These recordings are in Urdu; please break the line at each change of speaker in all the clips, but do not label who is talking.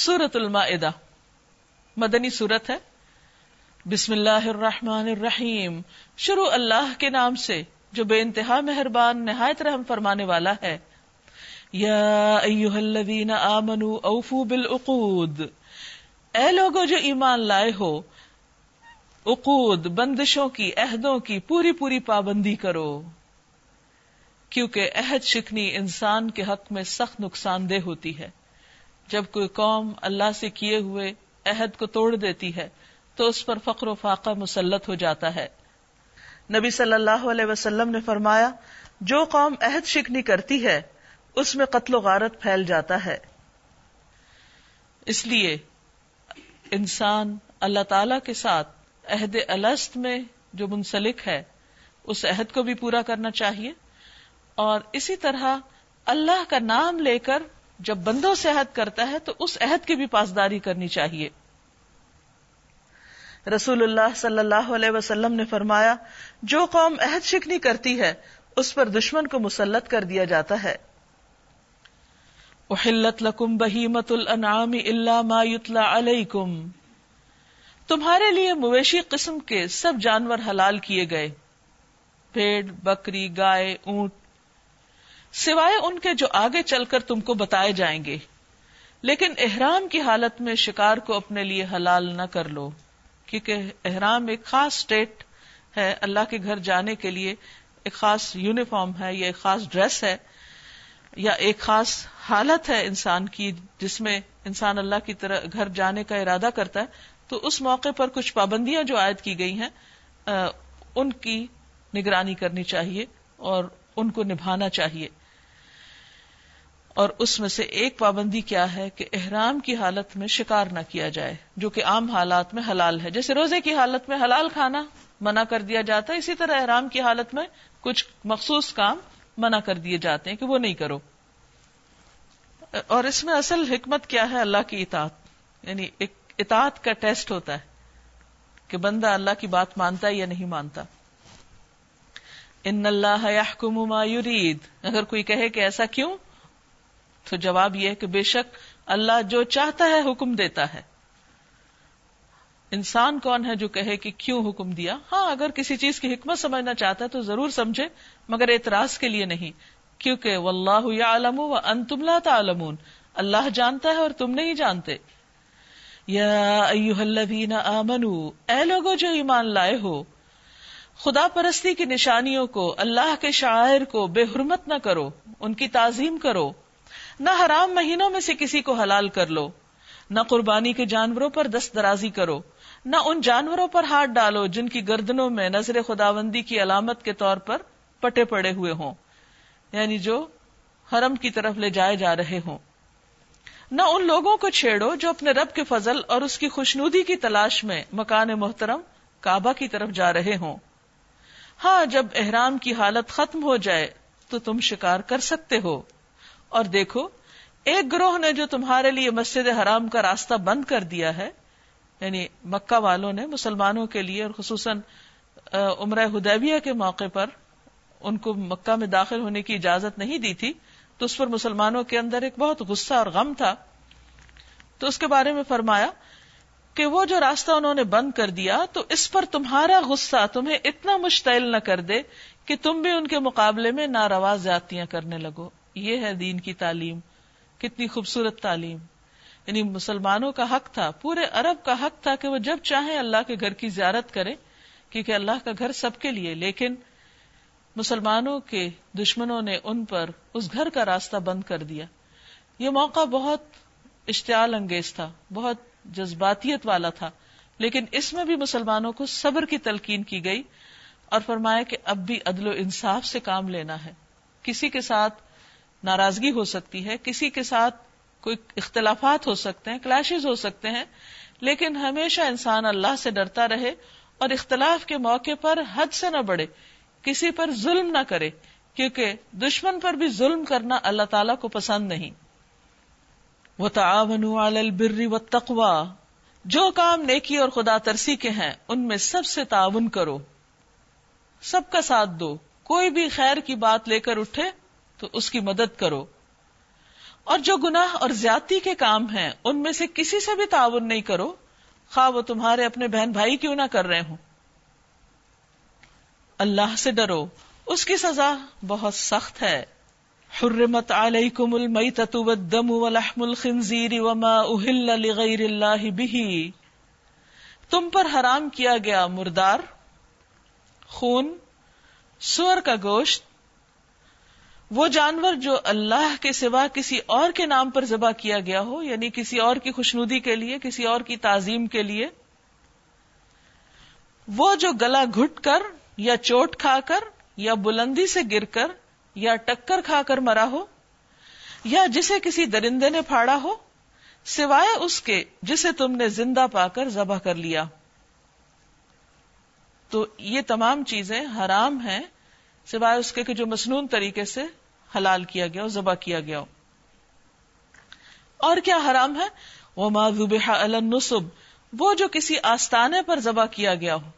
سورت المائدہ۔ مدنی سورت ہے۔ بسم اللہ الرحمن الرحیم۔ شروع اللہ کے نام سے، جو بے انتہا مہربان، نہایت رحم فرمانے والا ہے۔ یا ایوہ الذین آمنوا اوفو بالعقود۔ اے لوگو، جو ایمان لائے ہو، عقود، بندشوں کی، عہدوں کی پوری پوری پابندی کرو۔ کیونکہ عہد شکنی انسان کے حق میں سخت نقصان دہ ہوتی ہے۔ جب کوئی قوم اللہ سے کیے ہوئے عہد کو توڑ دیتی ہے، تو اس پر فقر و فاقہ مسلط ہو جاتا ہے۔ نبی صلی اللہ علیہ وسلم نے فرمایا، جو قوم عہد شکنی کرتی ہے، اس میں قتل و غارت پھیل جاتا ہے۔ اس لیے انسان اللہ تعالی کے ساتھ عہد الست میں جو منسلک ہے، اس عہد کو بھی پورا کرنا چاہیے۔ اور اسی طرح اللہ کا نام لے کر جب بندوں سے عہد کرتا ہے تو اس عہد کی بھی پاسداری کرنی چاہیے۔ رسول اللہ صلی اللہ علیہ وسلم نے فرمایا، جو قوم عہد شکنی کرتی ہے، اس پر دشمن کو مسلط کر دیا جاتا ہے۔ احلت لکم بہیمت الانعام الا ما یتلا علیکم تمہارے لیے مویشی قسم کے سب جانور حلال کیے گئے۔ بھیڑ بکری، گائے، اونٹ سوائے ان کے جو آگے چل کر تم کو بتائے جائیں گے۔ لیکن احرام کی حالت میں شکار کو اپنے لیے حلال نہ کر لو، کیونکہ احرام ایک خاص اسٹیٹ ہے، اللہ کے گھر جانے کے لیے ایک خاص یونیفارم ہے یا ایک خاص ڈریس ہے یا ایک خاص حالت ہے انسان کی، جس میں انسان اللہ کی طرح گھر جانے کا ارادہ کرتا ہے۔ تو اس موقع پر کچھ پابندیاں جو عائد کی گئی ہیں ان کی نگرانی کرنی چاہیے اور ان کو نبھانا چاہیے۔ اور اس میں سے ایک پابندی کیا ہے کہ احرام کی حالت میں شکار نہ کیا جائے، جو کہ عام حالات میں حلال ہے۔ جیسے روزے کی حالت میں حلال کھانا منع کر دیا جاتا ہے، اسی طرح احرام کی حالت میں کچھ مخصوص کام منع کر دیے جاتے ہیں کہ وہ نہیں کرو۔ اور اس میں اصل حکمت کیا ہے؟ اللہ کی اطاعت۔ یعنی ایک اطاعت کا ٹیسٹ ہوتا ہے کہ بندہ اللہ کی بات مانتا ہے یا نہیں مانتا۔ ان اللہ ما یرید۔ اگر کوئی کہے کہ ایسا کیوں؟ تو جواب یہ ہے کہ بے شک اللہ جو چاہتا ہے حکم دیتا ہے۔ انسان کون ہے جو کہے کہ کیوں حکم دیا؟ ہاں اگر کسی چیز کی حکمت سمجھنا چاہتا ہے تو ضرور سمجھے، مگر اعتراض کے لیے نہیں، کیونکہ واللہ یعلم و انتم لا تعلمون۔ اللہ جانتا ہے اور تم نہیں جانتے۔ یا ایوہ الذین آمنوا اے لوگوں جو ایمان لائے ہو، خدا پرستی کی نشانیوں کو، اللہ کے شاعر کو بے حرمت نہ کرو، ان کی تعظیم کرو۔ نہ حرام مہینوں میں سے کسی کو حلال کر لو، نہ قربانی کے جانوروں پر دست درازی کرو، نہ ان جانوروں پر ہاتھ ڈالو جن کی گردنوں میں نظر خداوندی کی علامت کے طور پر پٹے پڑے ہوئے ہوں۔ یعنی جو حرم کی طرف لے جائے جا رہے ہوں۔ نہ ان لوگوں کو چھیڑو جو اپنے رب کے فضل اور اس کی خوشنودی کی تلاش میں مکان محترم کعبہ کی طرف جا رہے ہوں۔ ہاں جب احرام کی حالت ختم ہو جائے تو تم شکار کر سکتے ہو۔ اور دیکھو، ایک گروہ نے جو تمہارے لیے مسجد حرام کا راستہ بند کر دیا ہے یعنی مکہ والوں نے، مسلمانوں کے لیے اور خصوصاً عمرہ ہدیبیہ کے موقع پر ان کو مکہ میں داخل ہونے کی اجازت نہیں دی تھی، تو اس پر مسلمانوں کے اندر ایک بہت غصہ اور غم تھا۔ تو اس کے بارے میں فرمایا کہ وہ جو راستہ انہوں نے بند کر دیا، تو اس پر تمہارا غصہ تمہیں اتنا مشتعل نہ کر دے کہ تم بھی ان کے مقابلے میں ناروا زیادتیاں کرنے لگو۔ یہ ہے دین کی تعلیم۔ کتنی خوبصورت تعلیم۔ یعنی مسلمانوں کا حق تھا، پورے عرب کا حق تھا کہ وہ جب چاہیں اللہ کے گھر کی زیارت کرے کیونکہ اللہ کا گھر سب کے لیے۔ لیکن مسلمانوں کے دشمنوں نے ان پر اس گھر کا راستہ بند کر دیا۔ یہ موقع بہت اشتعال انگیز تھا، بہت جذباتیت والا تھا۔ لیکن اس میں بھی مسلمانوں کو صبر کی تلقین کی گئی اور فرمایا کہ اب بھی عدل و انصاف سے کام لینا ہے۔ کسی کے ساتھ ناراضگی ہو سکتی ہے، کسی کے ساتھ کوئی اختلافات ہو سکتے ہیں کلاشز ہو سکتے ہیں، لیکن ہمیشہ انسان اللہ سے ڈرتا رہے اور اختلاف کے موقع پر حد سے نہ بڑھے، کسی پر ظلم نہ کرے، کیونکہ دشمن پر بھی ظلم کرنا اللہ تعالی کو پسند نہیں۔ وہ تعاون البر و تقوا جو کام نیکی اور خدا ترسی کے ہیں، ان میں سب سے تعاون کرو۔ سب کا ساتھ دو۔ کوئی بھی خیر کی بات لے کر اٹھے تو اس کی مدد کرو۔ اور جو گناہ اور زیادتی کے کام ہیں، ان میں سے کسی سے بھی تعاون نہیں کرو۔ خواہ وہ تمہارے اپنے بہن بھائی کیوں نہ کر رہے ہوں۔ اللہ سے ڈرو۔ اس کی سزا بہت سخت ہے۔ حرمت علیکم المیتۃ والدم ولحم الخنزیر وما اہل لغیر اللہ به تم پر حرام کیا گیا مردار، خون، سور کا گوشت وہ جانور جو اللہ کے سوا کسی اور کے نام پر ذبح کیا گیا ہو یعنی کسی اور کی خوشنودی کے لیے، کسی اور کی تعظیم کے لیے، وہ جو گلا گھٹ کر یا چوٹ کھا کر یا بلندی سے گر کر یا ٹکر کھا کر مرا ہو، یا جسے کسی درندے نے پھاڑا ہو، سوائے اس کے جسے تم نے زندہ پا کر ذبح کر لیا۔ تو یہ تمام چیزیں حرام ہیں، سوائے اس کے کہ جو مصنون طریقے سے حلال کیا گیا ہو، ذبح کیا گیا ہو۔ اور کیا حرام ہے؟ وہ ماضوبہ النصب وہ جو کسی آستانے پر ذبح کیا گیا ہو۔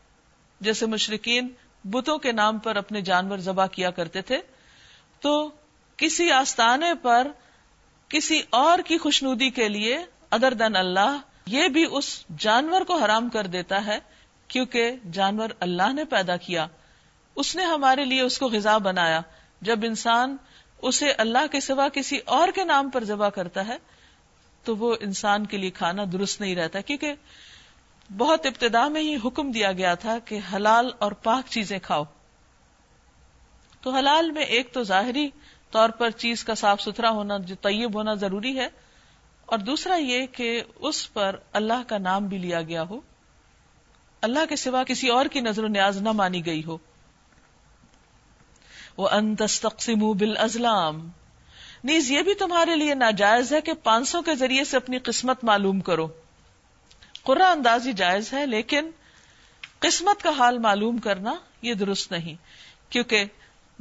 جیسے مشرقین بتوں کے نام پر اپنے جانور ذبح کیا کرتے تھے، تو کسی آستانے پر کسی اور کی خوشنودی کے لیے ادر دن اللہ، یہ بھی اس جانور کو حرام کر دیتا ہے کیونکہ جانور اللہ نے پیدا کیا۔ اس نے ہمارے لیے اس کو غذا بنایا۔ جب انسان اسے اللہ کے سوا کسی اور کے نام پر ذبح کرتا ہے، تو وہ انسان کے لیے کھانا درست نہیں رہتا، کیونکہ بہت ابتدا میں ہی حکم دیا گیا تھا کہ حلال اور پاک چیزیں کھاؤ۔ تو حلال میں ایک تو ظاہری طور پر چیز کا صاف ستھرا ہونا جو طیب ہونا ضروری ہے، اور دوسرا یہ کہ اس پر اللہ کا نام بھی لیا گیا ہو۔ اللہ کے سوا کسی اور کی نظر و نیاز نہ مانی گئی ہو۔ وہ انتقسیم بال ازلام نیز یہ بھی تمہارے لیے ناجائز ہے کہ پانچ سو کے ذریعے سے اپنی قسمت معلوم کرو۔ قرآن اندازی جائز ہے، لیکن قسمت کا حال معلوم کرنا یہ درست نہیں، کیونکہ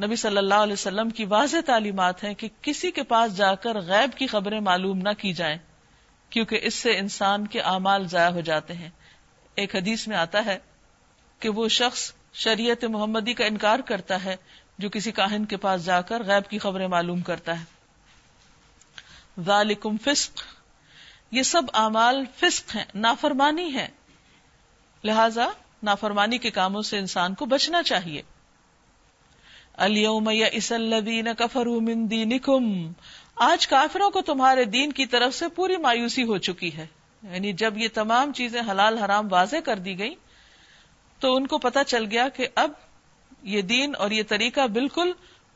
نبی صلی اللہ علیہ وسلم کی واضح تعلیمات ہیں کہ کسی کے پاس جا کر غیب کی خبریں معلوم نہ کی جائیں، کیونکہ اس سے انسان کے اعمال ضائع ہو جاتے ہیں۔ ایک حدیث میں آتا ہے کہ وہ شخص شریعت محمدی کا انکار کرتا ہے جو کسی کاہن کے پاس جا کر غیب کی خبریں معلوم کرتا ہے۔ ذالکم فسق۔ یہ سب اعمال فسق ہیں، نافرمانی ہے لہذا نافرمانی کے کاموں سے انسان کو بچنا چاہیے۔ من دینکم۔ آج کافروں کو تمہارے دین کی طرف سے پوری مایوسی ہو چکی ہے۔ یعنی جب یہ تمام چیزیں حلال حرام واضح کر دی گئی تو ان کو پتا چل گیا کہ اب یہ دین اور یہ طریقہ بالکل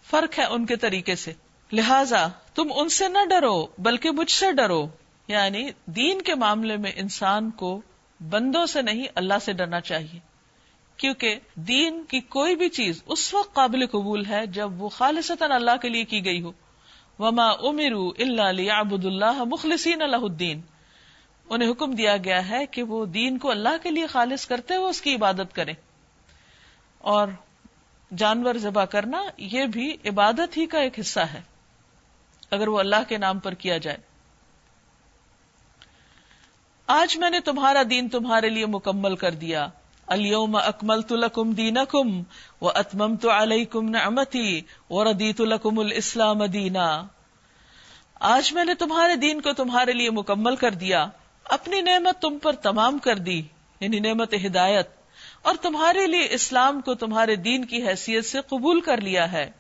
فرق ہے ان کے طریقے سے۔ لہذا تم ان سے نہ ڈرو، بلکہ مجھ سے ڈرو۔ یعنی دین کے معاملے میں انسان کو بندوں سے نہیں، اللہ سے ڈرنا چاہیے۔ کیونکہ دین کی کوئی بھی چیز اس وقت قابل قبول ہے جب وہ خالصتا اللہ کے لیے کی گئی ہو۔ وما امرو اللہ ابد اللہ مخلصین اللہ الدین انہیں حکم دیا گیا ہے کہ وہ دین کو اللہ کے لیے خالص کرتے ہوئے اس کی عبادت کریں۔ اور جانور ذبح کرنا یہ بھی عبادت ہی کا ایک حصہ ہے، اگر وہ اللہ کے نام پر کیا جائے۔ آج میں نے تمہارا دین تمہارے لیے مکمل کر دیا۔ اليوم اکملت لکم دینکم و اتممت علیکم نعمتی و ردیت لکم الاسلام دینا۔ آج میں نے تمہارے دین کو تمہارے لیے مکمل کر دیا۔ اپنی نعمت تم پر تمام کر دی یعنی نعمت ہدایت۔ اور تمہارے لیے اسلام کو تمہارے دین کی حیثیت سے قبول کر لیا ہے۔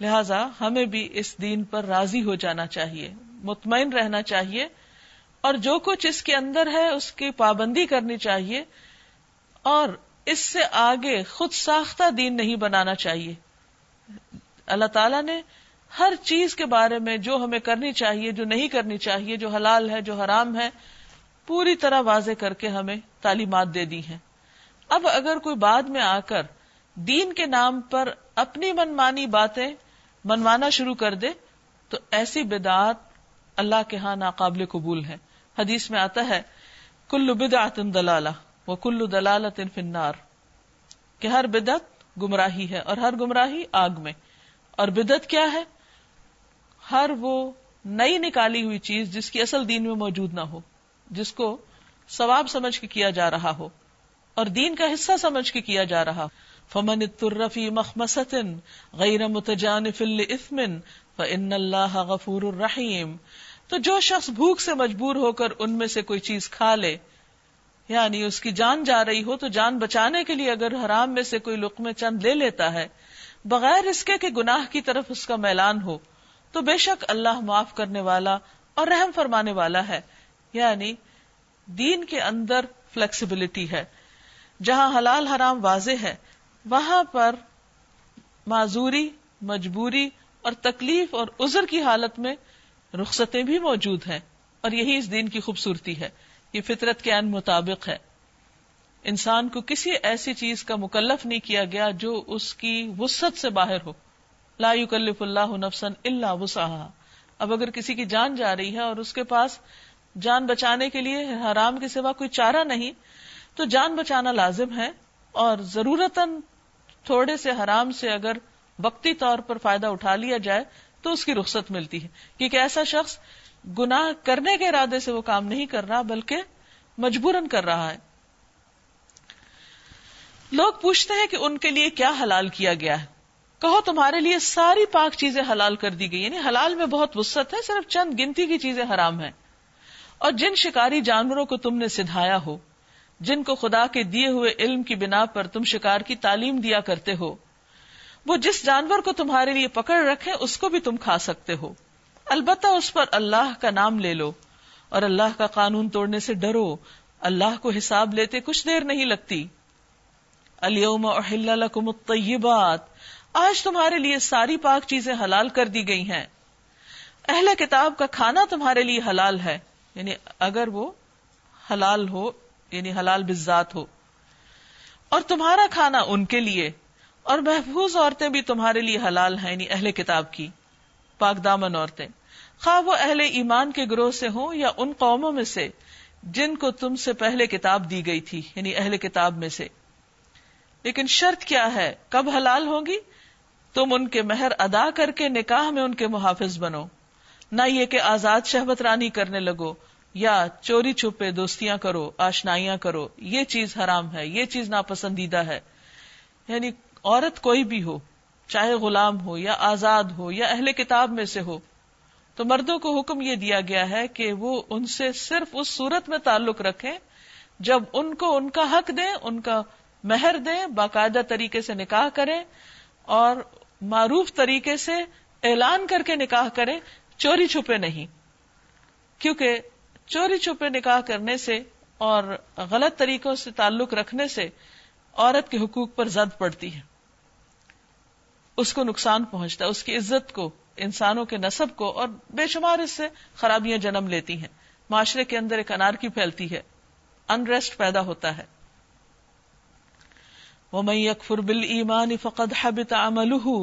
لہذا ہمیں بھی اس دین پر راضی ہو جانا چاہیے، مطمئن رہنا چاہیے اور جو کچھ اس کے اندر ہے اس کی پابندی کرنی چاہیے اور اس سے آگے خود ساختہ دین نہیں بنانا چاہیے۔ اللہ تعالیٰ نے ہر چیز کے بارے میں جو ہمیں کرنی چاہیے، جو نہیں کرنی چاہیے، جو حلال ہے، جو حرام ہے، پوری طرح واضح کر کے ہمیں تعلیمات دے دی ہیں۔ اب اگر کوئی بعد میں آ کر دین کے نام پر اپنی منمانی باتیں منوانا شروع کر دے، تو ایسی بدعات اللہ کے ہاں ناقابل قبول ہے حدیث میں آتا ہے، کل بدعت دلالہ وہ کل دلالت فنار کہ ہر بدعت گمراہی ہے اور ہر گمراہی آگ میں۔ اور بدعت کیا ہے؟ ہر وہ نئی نکالی ہوئی چیز جس کی اصل دین میں موجود نہ ہو، جس کو ثواب سمجھ کے کیا جا رہا ہو اور دین کا حصہ سمجھ کے کیا جا رہا فمن ترفی مخمسن غیر متجانف اثمن ان اللہ غفور الرحیم تو جو شخص بھوک سے مجبور ہو کر ان میں سے کوئی چیز کھا لے یعنی اس کی جان جا رہی ہو، تو جان بچانے کے لیے اگر حرام میں سے کوئی لقمے چند لے لیتا ہے، بغیر اس کے کہ گناہ کی طرف اس کا میلان ہو، تو بے شک اللہ معاف کرنے والا اور رحم فرمانے والا ہے۔ یعنی دین کے اندر فلیکسیبلٹی ہے۔ جہاں حلال حرام واضح ہے، وہاں پر معذوری، مجبوری اور تکلیف اور عذر کی حالت میں رخصتیں بھی موجود ہیں۔ اور یہی اس دین کی خوبصورتی ہے۔ یہ فطرت کے ان مطابق ہے۔ انسان کو کسی ایسی چیز کا مکلف نہیں کیا گیا جو اس کی وسط سے باہر ہو۔ لا یکلف اللہ نفسن اللہ وسعها اب اگر کسی کی جان جا رہی ہے اور اس کے پاس جان بچانے کے لیے حرام کے سوا کوئی چارہ نہیں، تو جان بچانا لازم ہے اور ضرورت تھوڑے سے حرام سے اگر وقتی طور پر فائدہ اٹھا لیا جائے تو اس کی رخصت ملتی ہے۔ کیونکہ ایسا شخص گناہ کرنے کے ارادے سے وہ کام نہیں کر رہا، بلکہ مجبورن کر رہا ہے۔ لوگ پوچھتے ہیں کہ ان کے لیے کیا حلال کیا گیا ہے۔ کہو تمہارے لیے ساری پاک چیزیں حلال کر دی گئی یعنی حلال میں بہت وسط ہے، صرف چند گنتی کی چیزیں حرام ہیں۔ اور جن شکاری جانوروں کو تم نے سدھایا ہو، جن کو خدا کے دیے ہوئے علم کی بنا پر تم شکار کی تعلیم دیا کرتے ہو، وہ جس جانور کو تمہارے لیے پکڑ رکھے اس کو بھی تم کھا سکتے ہو۔ البتہ اس پر اللہ کا نام لے لو، اور اللہ کا قانون توڑنے سے ڈرو۔ اللہ کو حساب لیتے کچھ دیر نہیں لگتی۔ اليوم احل لکم الطیبات، آج تمہارے لیے ساری پاک چیزیں حلال کر دی گئی ہیں۔ اہل کتاب کا کھانا تمہارے لیے حلال ہے۔ یعنی اگر وہ حلال ہو یعنی حلال بزاد ہو۔ اور تمہارا کھانا ان کے لیے، اور محفوظ عورتیں بھی تمہارے لیے حلال ہیں یعنی اہل کتاب کی۔ پاک دامن عورتیں۔ خواہ وہ اہل ایمان کے گروہ سے ہوں یا ان قوموں میں سے، جن کو تم سے پہلے کتاب دی گئی تھی یعنی اہل کتاب میں سے۔ لیکن شرط کیا ہے؟ کب حلال ہوگی؟ تم ان کے مہر ادا کر کے نکاح میں ان کے محافظ بنو۔ نہ یہ کہ آزاد شہبت رانی کرنے لگو، یا چوری چھپے دوستیاں کرو، آشنائیاں کرو، یہ چیز حرام ہے، یہ چیز ناپسندیدہ ہے۔ یعنی عورت کوئی بھی ہو، چاہے غلام ہو یا آزاد ہو یا اہل کتاب میں سے ہو، تو مردوں کو حکم یہ دیا گیا ہے کہ وہ ان سے صرف اس صورت میں تعلق رکھیں جب ان کو ان کا حق دیں، ان کا مہر دیں، باقاعدہ طریقے سے نکاح کریں اور معروف طریقے سے اعلان کر کے نکاح کریں چوری چھپے نہیں۔ کیونکہ چوری چھپے نکاح کرنے سے اور غلط طریقوں سے تعلق رکھنے سے عورت کے حقوق پر زد پڑتی ہے۔ اس کو نقصان پہنچتا ہے، اس کی عزت کو، انسانوں کے نصب کو، اور بے شمار اس سے خرابیاں جنم لیتی ہیں۔ معاشرے کے اندر ایک انار کی پھیلتی ہے انریسٹ پیدا ہوتا ہے۔ وہ میں اکفر بل ایمان فقد حبت عمله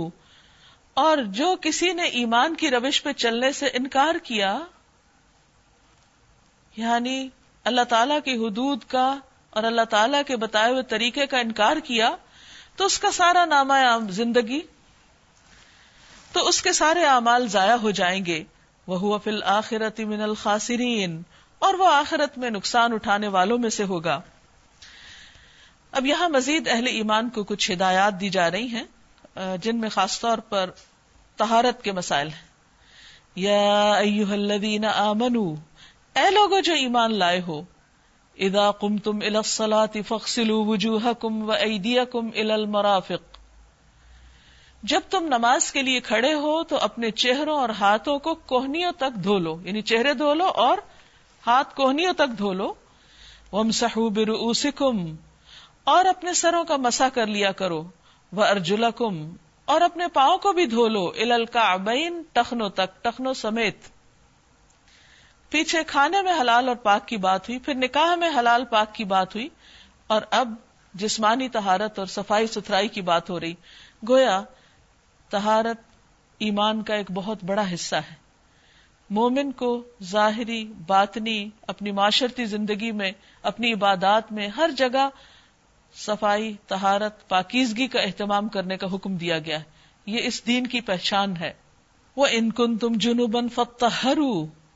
اور جو کسی نے ایمان کی روش پہ چلنے سے انکار کیا یعنی اللہ تعالی کی حدود کا اور اللہ تعالی کے بتائے ہوئے طریقے کا انکار کیا، تو اس کا سارا نامہ زندگی، تو اس کے سارے اعمال ضائع ہو جائیں گے۔ وہ فل آخرت من الخاسرین اور وہ آخرت میں نقصان اٹھانے والوں میں سے ہوگا۔ اب یہاں مزید اہل ایمان کو کچھ ہدایات دی جا رہی ہیں۔ جن میں خاص طور پر تہارت کے مسائل ہیں۔ یا ایوہ الذین آمنو، اے لوگو جو ایمان لائے ہو، اذا قمتم الى الصلاة فاغسلوا وجوهكم وایدیکم الى المرافق۔ جب تم نماز کے لیے کھڑے ہو، تو اپنے چہروں اور ہاتھوں کو کوہنیوں تک دھو لو۔ یعنی چہرے دھو لو اور ہاتھ کوہنیوں تک دھو لو۔ ومسحوا برؤوسکم اور اپنے سروں کا مسا کر لیا کرو۔ وہ ارجلا کم اور اپنے پاؤں کو بھی دھو لو الکابین ٹخنوں تک ٹخنوں سمیت۔ پیچھے کھانے میں حلال اور پاک کی بات ہوئی، پھر نکاح میں حلال پاک کی بات ہوئی، اور اب جسمانی تہارت اور صفائی ستھرائی کی بات ہو رہی۔ گویا تہارت ایمان کا ایک بہت بڑا حصہ ہے۔ مومن کو ظاہری، باطنی، اپنی معاشرتی زندگی میں، اپنی عبادات میں، ہر جگہ صفائی تہارت پاکیزگی کا اہتمام کرنے کا حکم دیا گیا ہے۔ یہ اس دین کی پہچان ہے۔ وہ انکن تم جنوبن فتح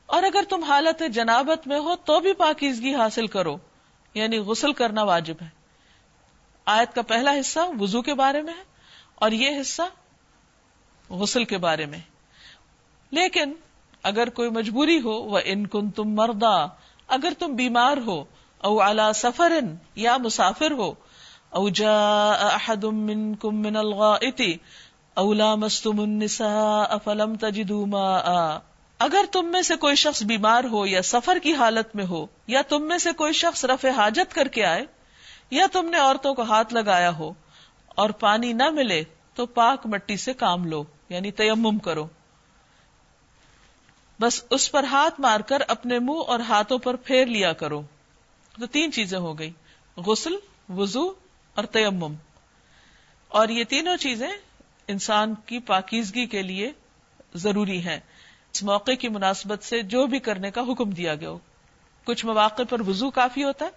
اور اگر تم حالت جنابت میں ہو تو بھی پاکیزگی حاصل کرو۔ یعنی غسل کرنا واجب ہے۔ آیت کا پہلا حصہ وضو کے بارے میں ہے اور یہ حصہ غسل کے بارے میں لیکن اگر کوئی مجبوری ہو وہ ان کن تم مردا اگر تم بیمار ہو، او اعلی سفر یا مسافر ہو او جا احد منکم من الغائط او لامستم النساء فلم تجدوا ماء. اگر تم میں سے کوئی شخص بیمار ہو یا سفر کی حالت میں ہو یا تم میں سے کوئی شخص رفع حاجت کر کے آئے یا تم نے عورتوں کو ہاتھ لگایا ہو اور پانی نہ ملے تو پاک مٹی سے کام لو یعنی تیمم کرو۔ بس اس پر ہاتھ مار کر اپنے منہ اور ہاتھوں پر پھیر لیا کرو۔ تو تین چیزیں ہو گئی۔ غسل، وضو اور تیمم۔ اور یہ تینوں چیزیں انسان کی پاکیزگی کے لیے ضروری ہیں۔ اس موقع کی مناسبت سے جو بھی کرنے کا حکم دیا گیا ہو۔ کچھ مواقع پر وضو کافی ہوتا ہے،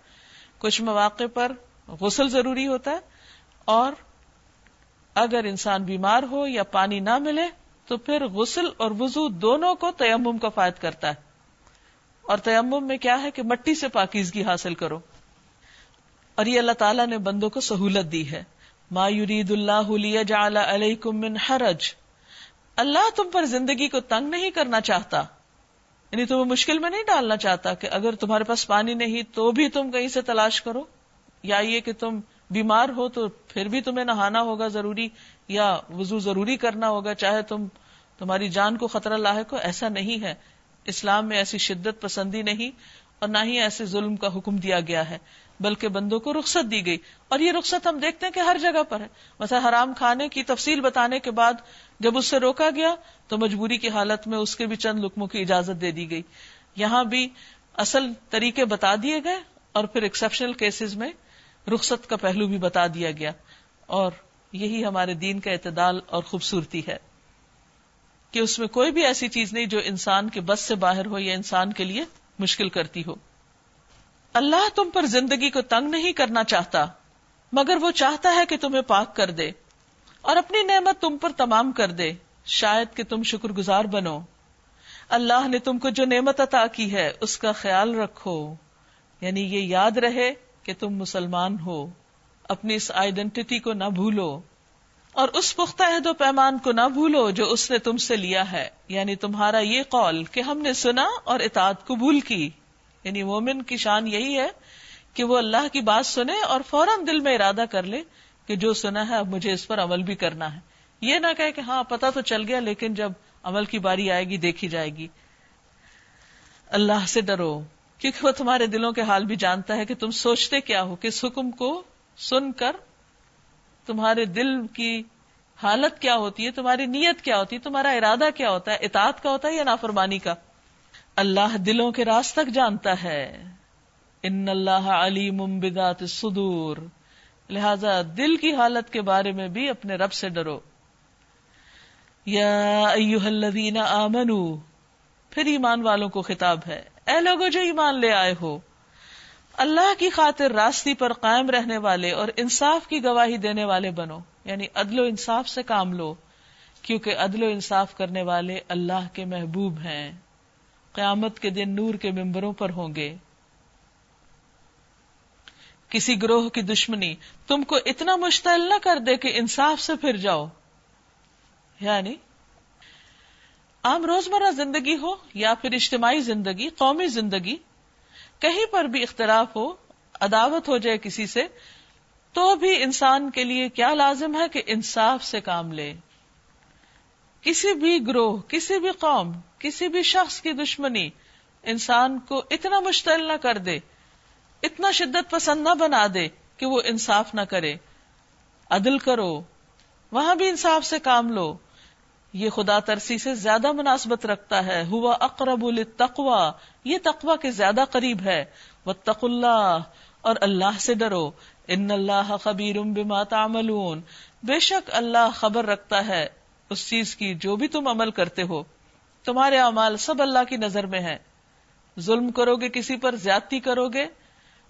کچھ مواقع پر غسل ضروری ہوتا ہے۔ اور اگر انسان بیمار ہو یا پانی نہ ملے، تو پھر غسل اور وضو دونوں کو تیمم کا فائد کرتا ہے۔ اور تیمم میں کیا ہے کہ مٹی سے پاکیزگی حاصل کرو۔ اور یہ اللہ تعالیٰ نے بندوں کو سہولت دی ہے۔ ما یرید اللہ جعل علیکم من حرج۔ اللہ تم پر زندگی کو تنگ نہیں کرنا چاہتا۔ یعنی تمہیں مشکل میں نہیں ڈالنا چاہتا کہ اگر تمہارے پاس پانی نہیں تو بھی تم کہیں سے تلاش کرو۔ یا یہ کہ تم بیمار ہو تو پھر بھی تمہیں نہانا ہوگا ضروری یا وضو ضروری کرنا ہوگا۔ چاہے تم تمہاری جان کو خطرہ لاحق ہو، ایسا نہیں ہے۔ اسلام میں ایسی شدت پسندی نہیں اور نہ ہی ایسے ظلم کا حکم دیا گیا ہے۔ بلکہ بندوں کو رخصت دی گئی۔ اور یہ رخصت ہم دیکھتے ہیں کہ ہر جگہ پر ہے۔ مثلا حرام کھانے کی تفصیل بتانے کے بعد جب اس سے روکا گیا تو مجبوری کی حالت میں اس کے بھی چند لکموں کی اجازت دے دی گئی۔ یہاں بھی اصل طریقے بتا دیے گئے اور پھر ایکسپشنل کیسز میں رخصت کا پہلو بھی بتا دیا گیا۔ اور یہی ہمارے دین کا اعتدال اور خوبصورتی ہے۔ کہ اس میں کوئی بھی ایسی چیز نہیں جو انسان کے بس سے باہر ہو یا انسان کے لیے مشکل کرتی ہو۔ اللہ تم پر زندگی کو تنگ نہیں کرنا چاہتا، مگر وہ چاہتا ہے کہ تمہیں پاک کر دے اور اپنی نعمت تم پر تمام کر دے۔ شاید کہ تم شکر گزار بنو۔ اللہ نے تم کو جو نعمت عطا کی ہے، اس کا خیال رکھو۔ یعنی یہ یاد رہے کہ تم مسلمان ہو۔ اپنی اس آئیڈینٹی کو نہ بھولو۔ اور اس پختہ عہد و پیمان کو نہ بھولو جو اس نے تم سے لیا ہے۔ یعنی تمہارا یہ قول کہ ہم نے سنا اور اطاعت قبول کی۔ یعنی مومن کی شان یہی ہے کہ وہ اللہ کی بات سنے اور فوراً دل میں ارادہ کر لے کہ جو سنا ہے اب مجھے اس پر عمل بھی کرنا ہے۔ یہ نہ کہ ہاں پتا تو چل گیا لیکن جب عمل کی باری آئے گی، دیکھی جائے گی۔ اللہ سے ڈرو، کیونکہ وہ تمہارے دلوں کے حال بھی جانتا ہے کہ تم سوچتے کیا ہو، کس حکم کو سن کر تمہارے دل کی حالت کیا ہوتی ہے، تمہاری نیت کیا ہوتی ہے، تمہارا ارادہ کیا ہوتا ہے، اطاعت کا ہوتا ہے یا نافرمانی کا؟ اللہ دلوں کے راز تک جانتا ہے۔ ان اللہ علی ممبدات سدور لہذا دل کی حالت کے بارے میں بھی اپنے رب سے ڈرو۔ یا ایوہ الذین آمنو، پھر ایمان والوں کو خطاب ہے۔ اے لوگو جو ایمان لے آئے ہو، اللہ کی خاطر راستی پر قائم رہنے والے اور انصاف کی گواہی دینے والے بنو۔ یعنی عدل و انصاف سے کام لو، کیونکہ عدل و انصاف کرنے والے اللہ کے محبوب ہیں۔ قیامت کے دن نور کے ممبروں پر ہوں گے۔ کسی گروہ کی دشمنی، تم کو اتنا مشتعل نہ کر دے کہ انصاف سے پھر جاؤ۔ یعنی عام روزمرہ زندگی ہو یا پھر اجتماعی زندگی، قومی زندگی، کہیں پر بھی اختلاف ہو، عداوت ہو جائے کسی سے، تو بھی انسان کے لیے کیا لازم ہے کہ انصاف سے کام لے۔ کسی بھی گروہ، کسی بھی قوم، کسی بھی شخص کی دشمنی انسان کو اتنا مشتعل نہ کر دے، اتنا شدت پسند نہ بنا دے کہ وہ انصاف نہ کرے۔ عدل کرو، وہاں بھی انصاف سے کام لو۔ یہ خدا ترسی سے زیادہ مناسبت رکھتا ہے۔ ہوا اقرب التقوا یہ تقوا کے زیادہ قریب ہے۔ وہ تق اللہ، اور اللہ سے ڈرو۔ ان اللہ خبیر بما تعملون۔ بے شک اللہ خبر رکھتا ہے۔ اس چیز کی جو بھی تم عمل کرتے ہو، تمہارے اعمال سب اللہ کی نظر میں ہے ظلم کرو گے کسی پر، زیادتی کرو گے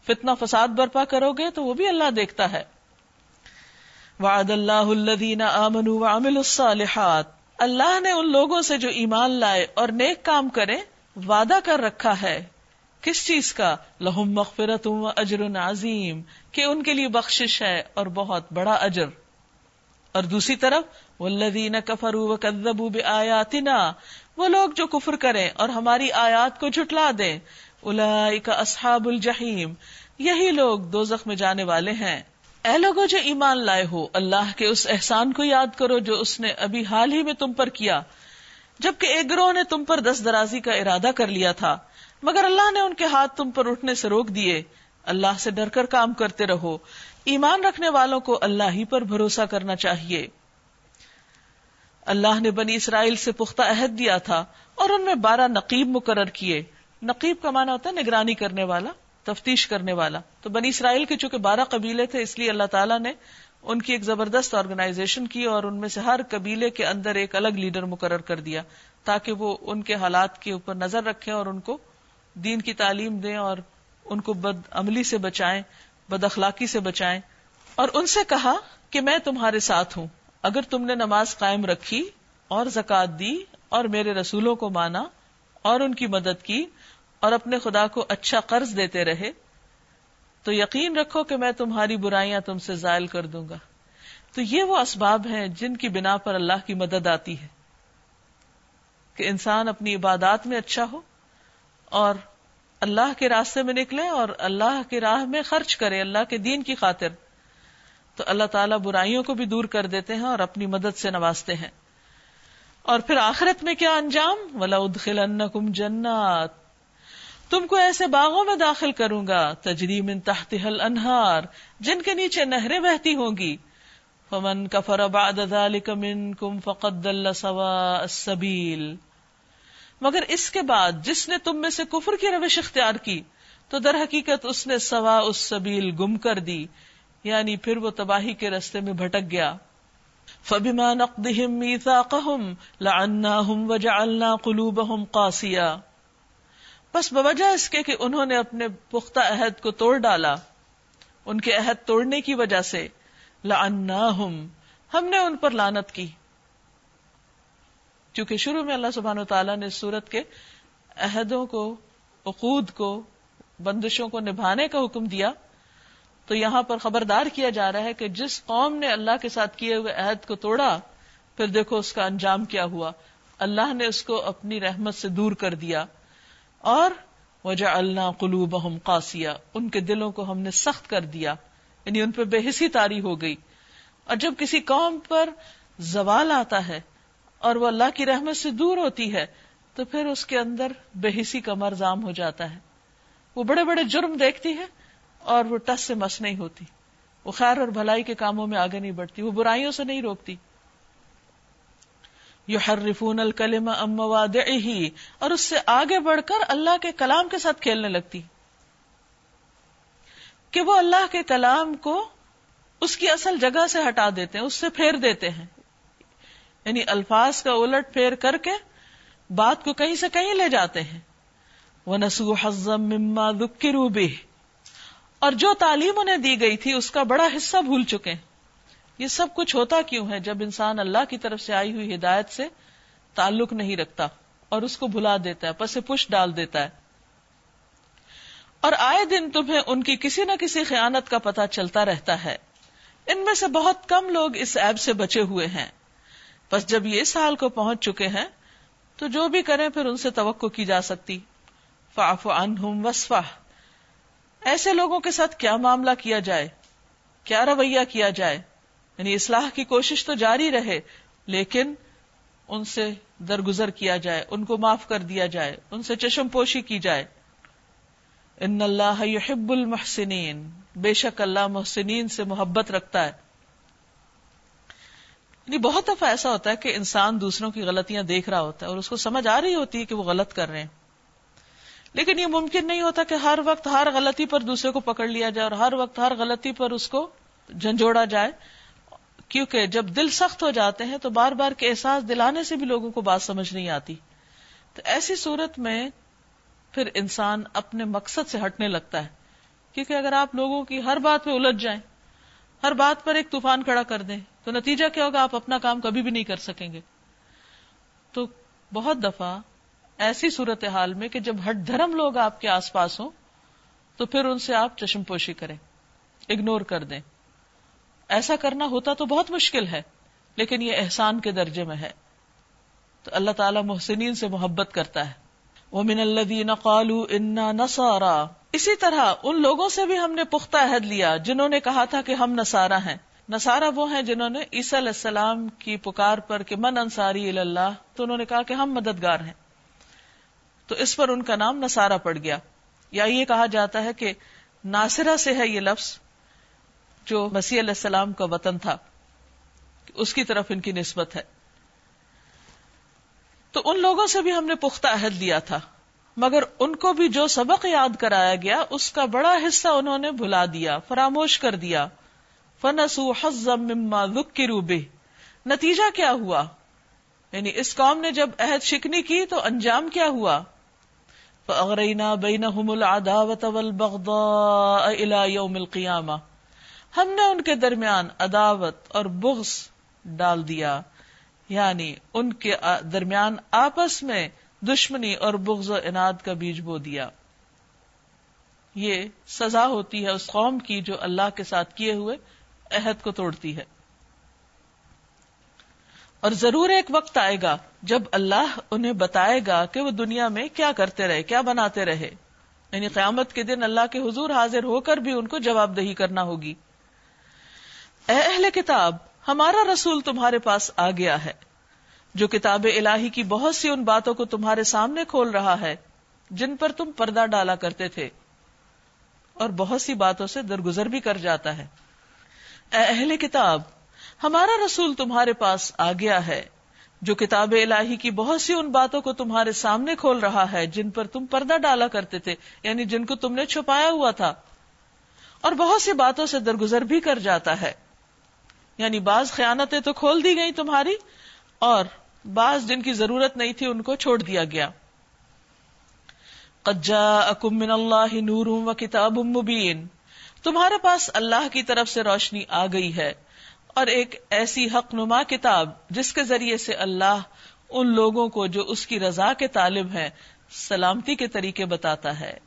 فتنہ فساد برپا کرو گے تو وہ بھی اللہ دیکھتا ہے۔ وعد اللہ الذین آمنوا وعملوا الصالحات۔ اللہ نے ان لوگوں سے جو ایمان لائے اور نیک کام کرے، وعدہ کر رکھا ہے۔ کس چیز کا؟ لہم مغفرت و اجر عظیم، کہ ان کے لیے بخشش ہے اور بہت بڑا اجر۔ اور دوسری طرف والذین کفروا وکذبوا بآیاتنا، وہ لوگ جو کفر کریں اور ہماری آیات کو جھٹلا دیں اولئک اصحاب الجحیم، یہی لوگ دو میں جانے والے ہیں۔ اے لوگوں جو ایمان لائے ہو، اللہ کے اس احسان کو یاد کرو جو اس نے ابھی حال ہی میں تم پر کیا۔ جبکہ ایک گروہ نے تم پر دس درازی کا ارادہ کر لیا تھا، مگر اللہ نے ان کے ہاتھ تم پر اٹھنے سے روک دیے۔ اللہ سے ڈر کر کام کرتے رہو۔ ایمان رکھنے والوں کو اللہ ہی پر بھروسہ کرنا چاہیے۔ اللہ نے بنی اسرائیل سے پختہ عہد دیا تھا اور ان میں بارہ نقیب مقرر کیے۔ نقیب کا معنی ہوتا ہے نگرانی کرنے والا، تفتیش کرنے والا۔ تو بنی اسرائیل کے چونکہ بارہ قبیلے تھے، اس لیے اللہ تعالیٰ نے ان کی ایک زبردست آرگنائزیشن کی اور ان میں سے ہر قبیلے کے اندر ایک الگ لیڈر مقرر کر دیا تاکہ وہ ان کے حالات کے اوپر نظر رکھیں اور ان کو دین کی تعلیم دیں اور ان کو بد عملی سے بچائیں، بد اخلاقی سے بچائیں۔ اور ان سے کہا کہ میں تمہارے ساتھ ہوں۔ اگر تم نے نماز قائم رکھی اور زکات دی اور میرے رسولوں کو مانا اور ان کی مدد کی اور اپنے خدا کو اچھا قرض دیتے رہے، تو یقین رکھو کہ میں تمہاری برائیاں تم سے زائل کر دوں گا۔ تو یہ وہ اسباب ہیں جن کی بنا پر اللہ کی مدد آتی ہے۔ کہ انسان اپنی عبادات میں اچھا ہو اور اللہ کے راستے میں نکلے اور اللہ کے راہ میں خرچ کرے، اللہ کے دین کی خاطر۔ تو اللہ تعالیٰ برائیوں کو بھی دور کر دیتے ہیں اور اپنی مدد سے نوازتے ہیں۔ اور پھر آخرت میں کیا انجام؟ ولا ادخل کم جنات۔ تم کو ایسے باغوں میں داخل کروں گا تجریم تحت حل انہار جن کے نیچے نہریں بہتی ہوں گی۔ فمن کفر بعد ذلك منكم فقد دل سواء السبيل۔ مگر اس کے بعد جس نے تم میں سے کفر کی روش اختیار کی، تو در حقیقت اس نے سوا اس سبیل گم کر دی۔ یعنی پھر وہ تباہی کے رستے میں بھٹک گیا۔ فبما نقضهم ميثاقهم لعناهم وجعلنا قلوبهم قاسية۔ بس بوجہ اس کے کہ انہوں نے اپنے پختہ عہد کو توڑ ڈالا۔ ان کے عہد توڑنے کی وجہ سے لعناهم، ہم نے ان پر لانت کی۔ کیونکہ شروع میں اللہ سبحان و تعالیٰ نے سورت کے عہدوں کو، عقود کو، بندشوں کو نبھانے کا حکم دیا۔ تو یہاں پر خبردار کیا جا رہا ہے کہ جس قوم نے اللہ کے ساتھ کیے ہوئے عہد کو توڑا، پھر دیکھو اس کا انجام کیا ہوا۔ اللہ نے اس کو اپنی رحمت سے دور کر دیا۔ اور وجہ اللہ قلوب قاسیہ ان کے دلوں کو ہم نے سخت کر دیا۔ یعنی ان پہ بے حسی تاری ہو گئی۔ اور جب کسی قوم پر زوال آتا ہے اور وہ اللہ کی رحمت سے دور ہوتی ہے، تو پھر اس کے اندر بے حسی کا مرزام ہو جاتا ہے۔ وہ بڑے بڑے جرم دیکھتی ہے اور وہ ٹس سے مس نہیں ہوتی۔ وہ خیر اور بھلائی کے کاموں میں آگے نہیں بڑھتی، وہ برائیوں سے نہیں روکتی۔ یو ہر رفون الکلم امواد اور اس سے آگے بڑھ کر اللہ کے کلام کے ساتھ کھیلنے لگتی۔ کہ وہ اللہ کے کلام کو اس کی اصل جگہ سے ہٹا دیتے ہیں، اس سے پھیر دیتے ہیں۔ یعنی الفاظ کا الٹ پھیر کر کے بات کو کہیں سے کہیں لے جاتے ہیں۔ وہ نسو حزم مما روبے اور جو تعلیم انہیں دی گئی تھی، اس کا بڑا حصہ بھول چکے یہ سب کچھ ہوتا کیوں ہے جب انسان اللہ کی طرف سے آئی ہوئی ہدایت سے تعلق نہیں رکھتا اور اس کو بھلا دیتا ہے، پس پش ڈال دیتا ہے۔ اور آئے دن تمہیں ان کی کسی نہ کسی خیانت کا پتہ چلتا رہتا ہے۔ ان میں سے بہت کم لوگ اس ایب سے بچے ہوئے ہیں۔ بس جب یہ سال کو پہنچ چکے ہیں، تو جو بھی کریں پھر ان سے توقع کی جا سکتی۔ فاف عنہم وصفہ۔ ایسے لوگوں کے ساتھ کیا معاملہ کیا جائے؟ کیا رویہ کیا جائے؟ یعنی اصلاح کی کوشش تو جاری رہے، لیکن ان سے درگزر کیا جائے، ان کو معاف کر دیا جائے، ان سے چشم پوشی کی جائے۔ ان اللہ یحب المحسنین، بے شک اللہ محسنین سے محبت رکھتا ہے۔ یعنی بہت دفعہ ایسا ہوتا ہے کہ انسان دوسروں کی غلطیاں دیکھ رہا ہوتا ہے اور اس کو سمجھ آ رہی ہوتی ہے کہ وہ غلط کر رہے ہیں۔ لیکن یہ ممکن نہیں ہوتا کہ ہر وقت ہر غلطی پر دوسرے کو پکڑ لیا جائے اور ہر وقت ہر غلطی پر اس کو جھنجھوڑا جائے۔ کیونکہ جب دل سخت ہو جاتے ہیں تو بار بار کے احساس دلانے سے بھی لوگوں کو بات سمجھ نہیں آتی۔ تو ایسی صورت میں پھر انسان اپنے مقصد سے ہٹنے لگتا ہے۔ کیونکہ اگر آپ لوگوں کی ہر بات پہ الجھ جائیں، ہر بات پر ایک طوفان کھڑا کر دیں، تو نتیجہ کیا ہوگا؟ آپ اپنا کام کبھی بھی نہیں کر سکیں گے۔ تو بہت دفعہ ایسی صورت حال میں کہ جب ہٹ دھرم لوگ آپ کے آس پاس ہوں، تو پھر ان سے آپ چشم پوشی کریں اگنور کر دیں۔ ایسا کرنا ہوتا تو بہت مشکل ہے، لیکن یہ احسان کے درجے میں ہے۔ تو اللہ تعالیٰ محسنین سے محبت کرتا ہے۔ وہ من الدین قالو انا نسارا اسی طرح ان لوگوں سے بھی ہم نے پختہ عہد لیا، جنہوں نے کہا تھا کہ ہم نسارا ہیں۔ نسارا وہ ہیں جنہوں نے عیسی علیہ السلام کی پکار پر کہ من انصاری اللہ، تو انہوں نے کہا کہ ہم مددگار ہیں۔ تو اس پر ان کا نام نسارا پڑ گیا۔ یا یہ کہا جاتا ہے کہ ناصرہ سے ہے یہ لفظ جو مسیح علیہ السلام کا وطن تھا۔ اس کی طرف ان کی نسبت ہے۔ تو ان لوگوں سے بھی ہم نے پختہ عہد لیا تھا۔ مگر ان کو بھی جو سبق یاد کرایا گیا، اس کا بڑا حصہ انہوں نے بھلا دیا، فراموش کر دیا۔ فنسو حزم مما ذکروا به۔ نتیجہ کیا ہوا؟ یعنی اس قوم نے جب عہد شکنی کی تو انجام کیا ہوا؟ فاغرینا بینہم العداوة والبغضاء الى یوم القیامہ ہم نے ان کے درمیان عداوت اور بغض ڈال دیا۔ یعنی ان کے درمیان آپس میں دشمنی اور بغض و اناد کا بیج بو دیا۔ یہ سزا ہوتی ہے اس قوم کی جو اللہ کے ساتھ کیے ہوئے عہد کو توڑتی ہے۔ اور ضرور ایک وقت آئے گا جب اللہ انہیں بتائے گا کہ وہ دنیا میں کیا کرتے رہے، کیا بناتے رہے۔ یعنی قیامت کے دن اللہ کے حضور حاضر ہو کر بھی ان کو جواب دہی کرنا ہوگی۔ اے اہل کتاب، ہمارا رسول تمہارے پاس آ گیا ہے۔ جو کتاب الہی کی بہت سی ان باتوں کو تمہارے سامنے کھول رہا ہے، جن پر تم پردہ ڈالا کرتے تھے۔ اور بہت سی باتوں سے درگزر بھی کر جاتا ہے۔ اے اہل کتاب ہمارا رسول تمہارے پاس آ گیا ہے، جو کتاب الہی کی بہت سی ان باتوں کو تمہارے سامنے کھول رہا ہے، جن پر تم پردہ ڈالا کرتے تھے یعنی جن کو تم نے چھپایا ہوا تھا۔ اور بہت سی باتوں سے درگزر بھی کر جاتا ہے۔ یعنی بعض خیانتیں تو کھول دی گئی تمہاری، اور بعض جن کی ضرورت نہیں تھی ان کو چھوڑ دیا گیا۔ من اللہ نور و کتاب مبین۔ تمہارے پاس اللہ کی طرف سے روشنی آ گئی ہے۔ اور ایک ایسی حق نما کتاب جس کے ذریعے سے اللہ ان لوگوں کو جو اس کی رضا کے طالب ہیں سلامتی کے طریقے بتاتا ہے۔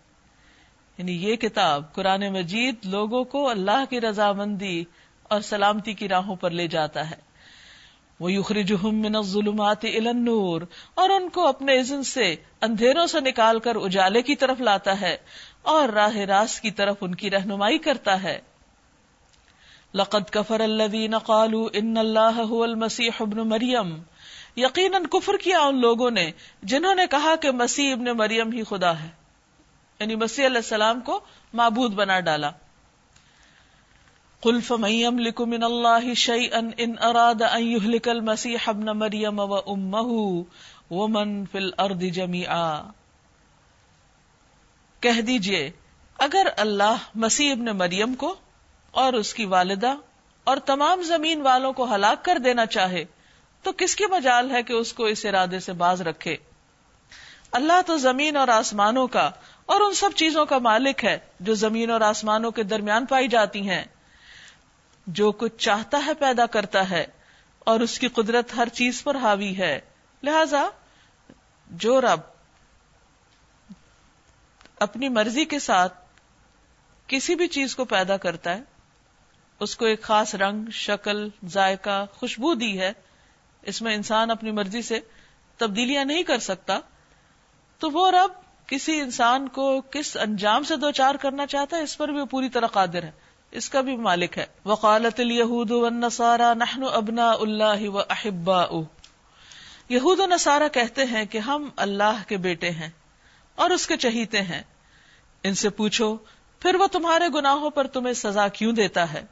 یعنی یہ کتاب قرآن مجید لوگوں کو اللہ کی رضامندی اور سلامتی کی راہوں پر لے جاتا ہے۔ وہ یخرجہم من الظلمات الى النور اور ان کو اپنے اذن سے اندھیروں سے نکال کر اجالے کی طرف لاتا ہے اور راہ راست کی طرف ان کی رہنمائی کرتا ہے۔ لقد کفر الذین قالوا ان اللہ هو المسیح ابن مریم یقیناً کفر کیا ان لوگوں نے جنہوں نے کہا کہ مسیح ابن مریم ہی خدا ہے. یعنی مسیح علیہ السلام کو معبود بنا ڈالا. قل فمن يملك من الله شيئا ان اراد ان يهلك المسيح ابن مريم وامه ومن في الارض جميعا. کہہ دیجیے، اگر اللہ مسیح ابن مریم کو اور اس کی والدہ اور تمام زمین والوں کو ہلاک کر دینا چاہے تو کس کی مجال ہے کہ اس کو اس ارادے سے باز رکھے؟ اللہ تو زمین اور آسمانوں کا اور ان سب چیزوں کا مالک ہے جو زمین اور آسمانوں کے درمیان پائی جاتی ہیں۔ جو کچھ چاہتا ہے پیدا کرتا ہے اور اس کی قدرت ہر چیز پر حاوی ہے۔ لہذا جو رب اپنی مرضی کے ساتھ کسی بھی چیز کو پیدا کرتا ہے اس کو ایک خاص رنگ، شکل، ذائقہ، خوشبو دی ہے۔ اس میں انسان اپنی مرضی سے تبدیلیاں نہیں کر سکتا۔ تو وہ رب کسی انسان کو کس انجام سے دو چار کرنا چاہتا ہے، اس پر بھی وہ پوری طرح قادر ہے۔ اس کا بھی مالک ہے۔ وقالت اليهود والنصارى نحن ابناء الله واحباؤه یہود و نصارہ کہتے ہیں کہ ہم اللہ کے بیٹے ہیں اور اس کے چہیتے ہیں۔ ان سے پوچھو، پھر وہ تمہارے گناہوں پر تمہیں سزا کیوں دیتا ہے؟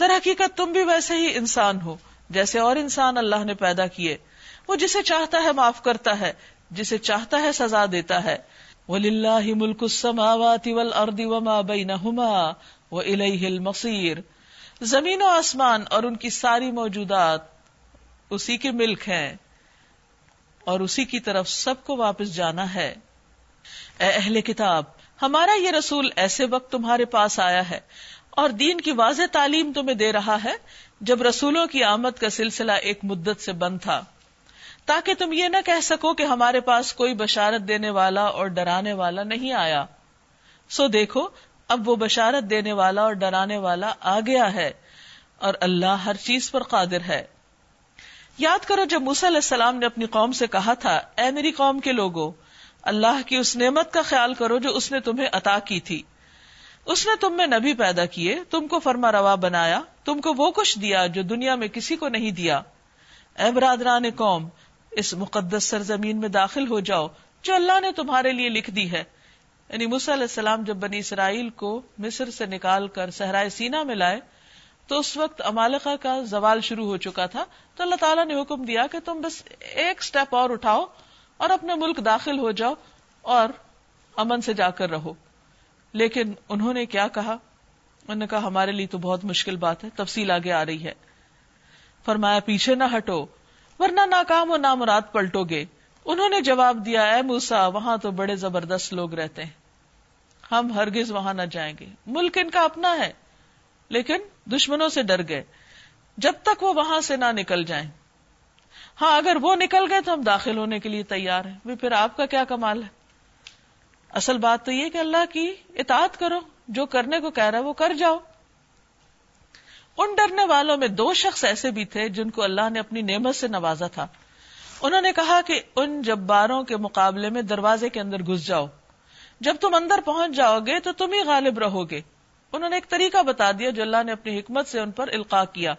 در حقیقت تم بھی ویسے ہی انسان ہو، جیسے اور انسان اللہ نے پیدا کیے۔ وہ جسے چاہتا ہے معاف کرتا ہے، جسے چاہتا ہے سزا دیتا ہے۔ وَلِلَّهِ مُلْكُ السَّمَاوَاتِ وَالْأَرْضِ وَمَا بَيْنَهُمَا وہ المصیر زمین و آسمان اور ان کی ساری موجودات اسی کے ملک ہیں۔ اور اسی کی طرف سب کو واپس جانا ہے۔ اے اہل کتاب، ہمارا یہ رسول ایسے وقت تمہارے پاس آیا ہے۔ اور دین کی واضح تعلیم تمہیں دے رہا ہے جب رسولوں کی آمد کا سلسلہ ایک مدت سے بند تھا۔ تاکہ تم یہ نہ کہہ سکو کہ ہمارے پاس کوئی بشارت دینے والا اور ڈرانے والا نہیں آیا۔ سو دیکھو، اب وہ بشارت دینے والا اور ڈرانے والا آ گیا ہے اور اللہ ہر چیز پر قادر ہے۔ یاد کرو جب موسیٰ علیہ السلام نے اپنی قوم سے کہا تھا، اے میری قوم کے لوگوں اللہ کی اس نعمت کا خیال کرو جو اس نے تمہیں عطا کی تھی۔ اس نے تم میں نبی پیدا کیے، تم کو فرما روا بنایا، تم کو وہ کچھ دیا جو دنیا میں کسی کو نہیں دیا۔ اے برادران قوم، اس مقدس سرزمین میں داخل ہو جاؤ، جو اللہ نے تمہارے لیے لکھ دی ہے۔ یعنی علیہ السلام جب بنی اسرائیل کو مصر سے نکال کر صحرائے سینا میں لائے، تو اس وقت امالکا کا زوال شروع ہو چکا تھا۔ تو اللہ تعالیٰ نے حکم دیا کہ تم بس ایک سٹیپ اور اٹھاؤ اور اپنے ملک داخل ہو جاؤ اور امن سے جا کر رہو۔ لیکن انہوں نے کیا کہا؟ انہوں نے کہا، ہمارے لیے تو بہت مشکل بات ہے، تفصیل آگے آ رہی ہے۔ فرمایا، پیچھے نہ ہٹو، ورنہ ناکام و نامراد پلٹو گے۔ انہوں نے جواب دیا، اے موسا وہاں تو بڑے زبردست لوگ رہتے ہیں۔ ہم ہرگز وہاں نہ جائیں گے۔ ملک ان کا اپنا ہے، لیکن دشمنوں سے ڈر گئے۔ جب تک وہ وہاں سے نہ نکل جائیں۔ ہاں اگر وہ نکل گئے تو ہم داخل ہونے کے لیے تیار ہیں۔ پھر آپ کا کیا کمال ہے؟ اصل بات تو یہ کہ اللہ کی اطاعت کرو، جو کرنے کو کہہ رہا ہے وہ کر جاؤ۔ ان ڈرنے والوں میں دو شخص ایسے بھی تھے جن کو اللہ نے اپنی نعمت سے نوازا تھا۔ انہوں نے کہا کہ ان جباروں کے مقابلے میں دروازے کے اندر گھس جاؤ۔ جب تم اندر پہنچ جاؤ گے تو تم ہی غالب رہو گے۔ انہوں نے ایک طریقہ بتا دیا جو اللہ نے اپنی حکمت سے ان پر القاع کیا۔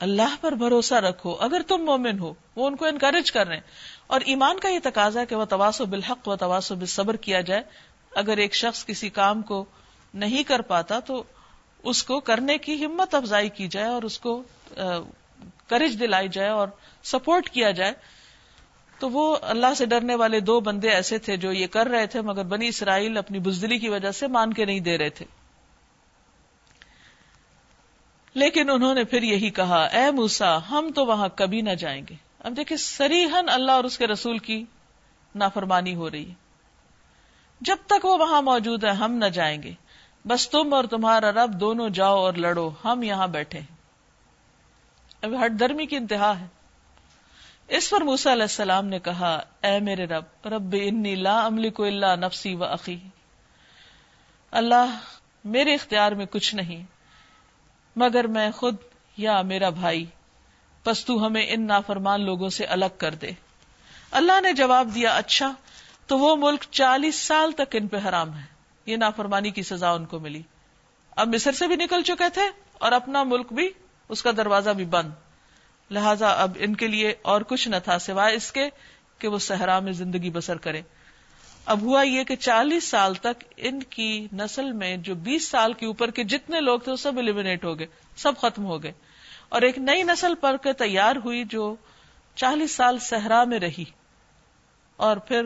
اللہ پر بھروسہ رکھو، اگر تم مومن ہو، وہ ان کو انکریج کر رہے ہیں۔ اور ایمان کا یہ تقاضا ہے کہ وہ تواسو بالحق و تواسو بالصبر کیا جائے۔ اگر ایک شخص کسی کام کو نہیں کر پاتا تو اس کو کرنے کی ہمت افزائی کی جائے اور اس کو کرج دلائی جائے اور سپورٹ کیا جائے۔ تو وہ اللہ سے ڈرنے والے دو بندے ایسے تھے جو یہ کر رہے تھے، مگر بنی اسرائیل اپنی بزدلی کی وجہ سے مان کے نہیں دے رہے تھے۔ لیکن انہوں نے پھر یہی کہا، اے موسا ہم تو وہاں کبھی نہ جائیں گے. اب دیکھیں سریحن اللہ اور اس کے رسول کی نافرمانی ہو رہی ہے۔ جب تک وہ وہاں موجود ہے ہم نہ جائیں گے۔ بس تم اور تمہارا رب دونوں جاؤ اور لڑو، ہم یہاں بیٹھے ہیں۔ اب ہٹ درمی کی انتہا ہے۔ اس پر موسا علیہ السلام نے کہا، اے میرے رب رب انی لا عملی کو اللہ نفسی و عقی اللہ میرے اختیار میں کچھ نہیں۔ مگر میں خود یا میرا بھائی، پس تو ہمیں ان نافرمان لوگوں سے الگ کر دے۔ اللہ نے جواب دیا اچھا تو وہ ملک چالیس سال تک ان پہ حرام ہے۔ یہ نافرمانی کی سزا ان کو ملی۔ اب مصر سے بھی نکل چکے تھے اور اپنا ملک بھی، اس کا دروازہ بھی بند۔ لہذا اب ان کے لیے اور کچھ نہ تھا سوائے اس کے کہ وہ صحرا میں زندگی بسر کرے اب ہوا یہ کہ چالیس سال تک ان کی نسل میں جو بیس سال کے اوپر کے جتنے لوگ تھے وہ سب ایلیمنیٹ ہو گئے، سب ختم ہو گئے۔ اور ایک نئی نسل پر کے تیار ہوئی جو چالیس سال صحرا میں رہی۔ اور پھر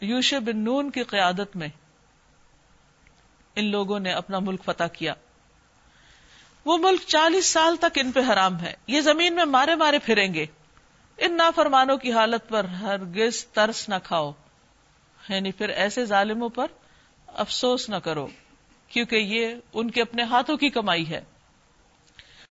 یوش بن نون کی قیادت میں ان لوگوں نے اپنا ملک فتح کیا۔ وہ ملک چالیس سال تک ان پہ حرام ہے۔ یہ زمین میں مارے مارے پھریں گے۔ ان نافرمانوں کی حالت پر ہرگز ترس نہ کھاؤ۔ یعنی پھر ایسے ظالموں پر افسوس نہ کرو، کیونکہ یہ ان کے اپنے ہاتھوں کی کمائی ہے۔